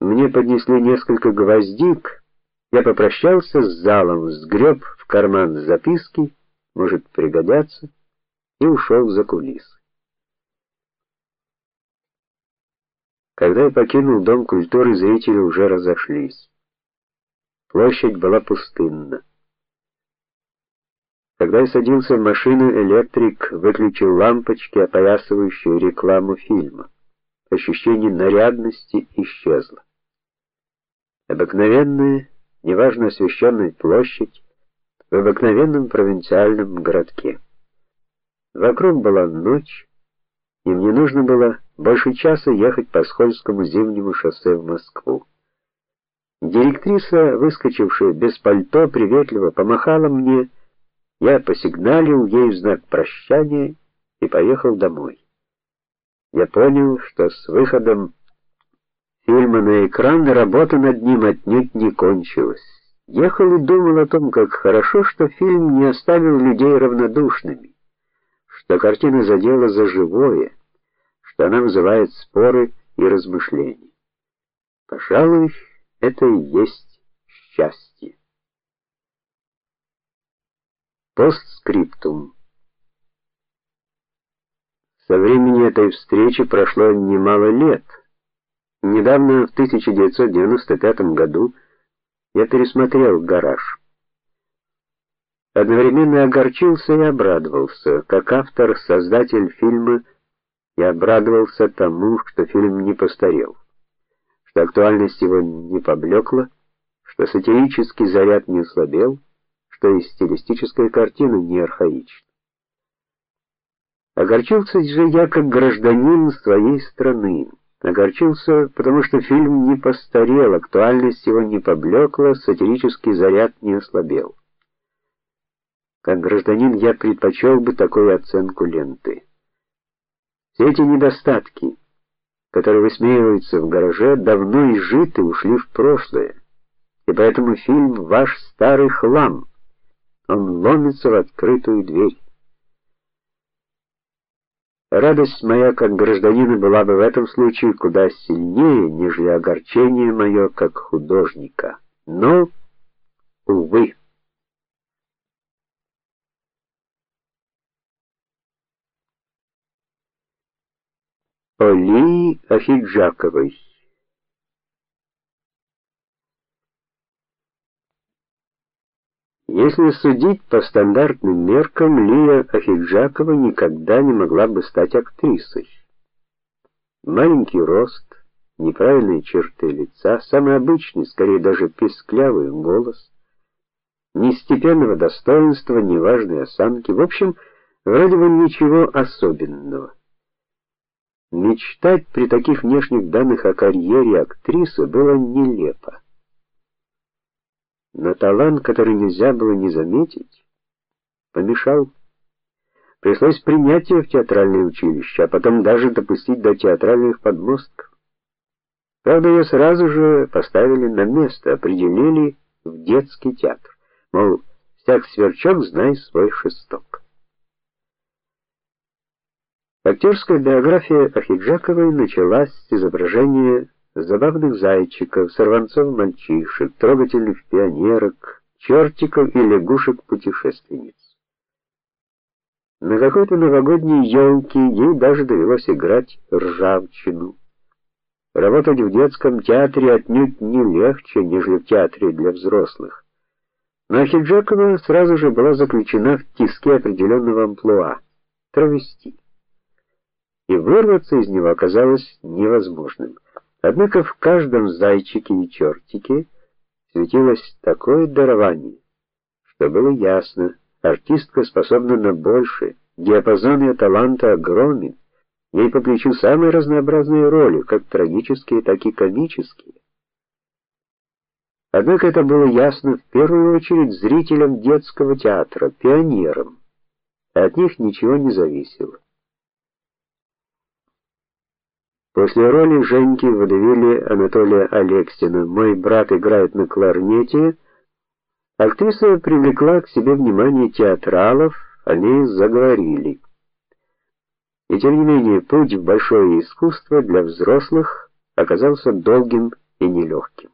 Мне поднесли несколько гвоздик. Я попрощался с залом, сгреб в карман записки, может пригодятся, и ушел за кулисы. Когда я покинул дом культуры, зрители уже разошлись. Площадь была пустынна. Когда я садился в машину, электрик выключил лампочки, опоясывающие рекламу фильма. Ощущение нарядности исчезло. Обыкновенная, неважно освещенная площадь в обыкновенном провинциальном городке. Вокруг была ночь, и мне нужно было больше часа ехать по скользкому зимнему шоссе в Москву. Директриса, выскочившая без пальто, приветливо помахала мне. Я посигналил ей в знак прощания и поехал домой. Я понял, что с выходом фильма на экран работа над ним отнюдь не кончилась. Ехал и думал о том, как хорошо, что фильм не оставил людей равнодушными, что картина задела за живое, что она вызывает споры и размышления. Пожалуй, это и есть счастье. Постскриптум. Со времени этой встречи прошло немало лет. Недавно, в 1995 году, я пересмотрел Гараж. Одновременно огорчился и обрадовался, как автор, создатель фильма, я обрадовался тому, что фильм не постарел что актуальность его не поблекла, что сатирический заряд не ослабел, что и стилистическая картина не архаична. Огорчился же я как гражданин своей страны. Огорчился, потому что фильм не постарел, актуальность его не поблекла, сатирический заряд не ослабел. Как гражданин я предпочел бы такую оценку ленты. Все эти недостатки которые высмеиваются в гараже, давно изжиты, ушли в прошлое. И поэтому фильм ваш старый хлам. Он ломится в открытую дверь. Радость моя как гражданина была бы в этом случае куда сильнее, нежели огорчение мое как художника. Но увы Оли Ахиджаковой Если судить по стандартным меркам, Лия Ахиджакова никогда не могла бы стать актрисой. Маленький рост, неправильные черты лица, самый обычный, скорее даже песклявый голос, ни степенного достоинства, ни важной осанки, в общем, вроде бы ничего особенного. Мечтать при таких внешних данных о карьере актрисы было нелепо. Но талант, который нельзя было не заметить, помешал. Пришлось принять ее в театральное училище, а потом даже допустить до театральных подмостков. Правда, ее сразу же поставили на место, определили в детский театр. Мол, всяк сверчок знай свой шесток. Актерская биография Ахиджаковой началась с изображения забавных зайчиков, сорванцов-мальчишек, трогательных пионерок, чертиков и лягушек-путешественниц. На какой-то новогодней елке ей даже довелось играть ржавчину. Работать в детском театре отнюдь не легче, нежели в театре для взрослых. Но Ахиджакова сразу же была заключена в тиски определенного амплуа травести и вырваться из него оказалось невозможным. Однако в каждом зайчике и чертике светилось такое дарование, что было ясно, артистка способна на большее, диапазон ее таланта огромен. Ей по плечу самые разнообразные роли, как трагические, так и комические. Однако это было ясно в первую очередь зрителям детского театра, пионерам. От них ничего не зависело. После роли Женьки в водевиле Анатолия Алексина «Мой брат играет на кларнете» актриса привлекла к себе внимание театралов, они заговорили. И тем не менее, путь в большое искусство для взрослых оказался долгим и нелегких.